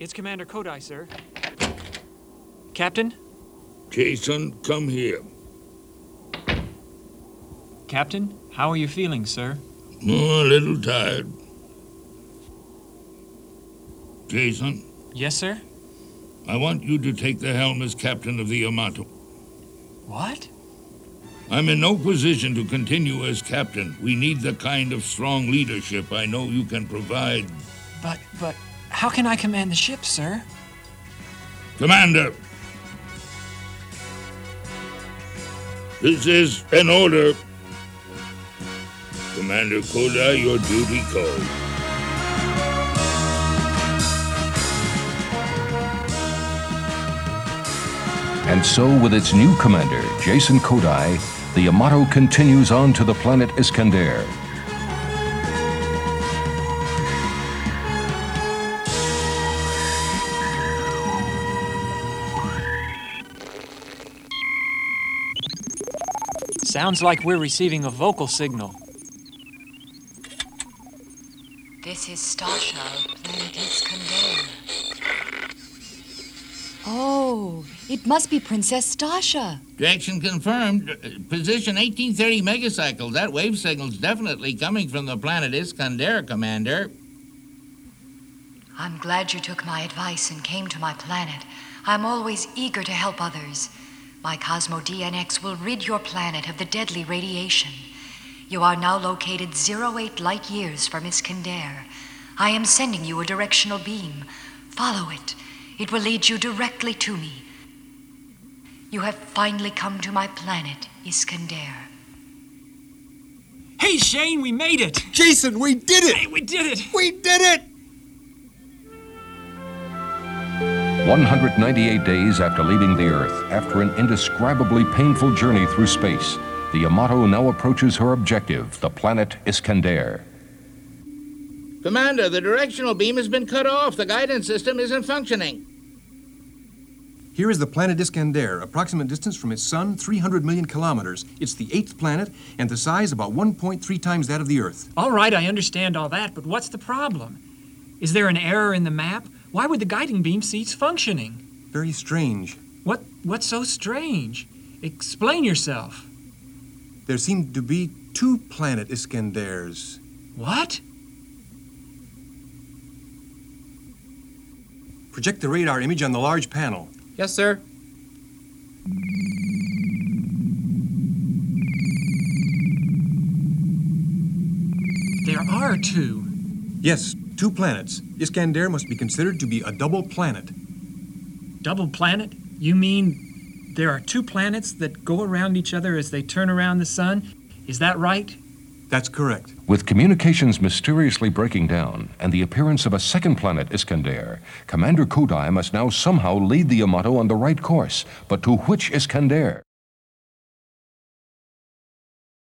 It's Commander Kodai, sir. Captain? Jason, come here. Captain, how are you feeling, sir? Oh, a little tired. Jason, Yes, sir? I want you to take the helm as captain of the Yamato. What? I'm in no position to continue as captain. We need the kind of strong leadership I know you can provide. But, but, how can I command the ship, sir? Commander! This is an order. Commander Kodai, your duty calls. And so, with its new commander, Jason Kodai, the Yamato continues on to the planet Iscandar. Sounds like we're receiving a vocal signal. This is Starsha, planet Iscandar. Oh, it must be Princess Starsha. Direction confirmed. Uh, Position 1830 megacycles. That wave signal's definitely coming from the planet Iscandar, Commander. I'm glad you took my advice and came to my planet. I'm always eager to help others. My Cosmo DNA will rid your planet of the deadly radiation. You are now located 08 light years from Iscandar. I am sending you a directional beam. Follow it. It will lead you directly to me. You have finally come to my planet, Iscandar. Hey, Shane, we made it! Jason, we did it! Hey, we did it! We did it! 198 days after leaving the Earth, after an indescribably painful journey through space, the Yamato now approaches her objective, the planet Iscandar. Commander, the directional beam has been cut off. The guidance system isn't functioning. Here is the planet Iscandar, approximate distance from its sun 300 million kilometers. It's the eighth planet and the size about 1.3 times that of the Earth. All right, I understand all that, but what's the problem? Is there an error in the map? Why would the guiding beam cease functioning? Very strange. What what's so strange? Explain yourself. There seem to be two planet Iscandars. What? Project the radar image on the large panel. Yes, sir. There are two. Yes, two planets. Iscandar must be considered to be a double planet. Double planet? You mean there are two planets that go around each other as they turn around the sun? Is that right? That's correct. With communications mysteriously breaking down and the appearance of a second planet, Iscandar, Commander Kodai must now somehow lead the Yamato on the right course. But to which Iscandar?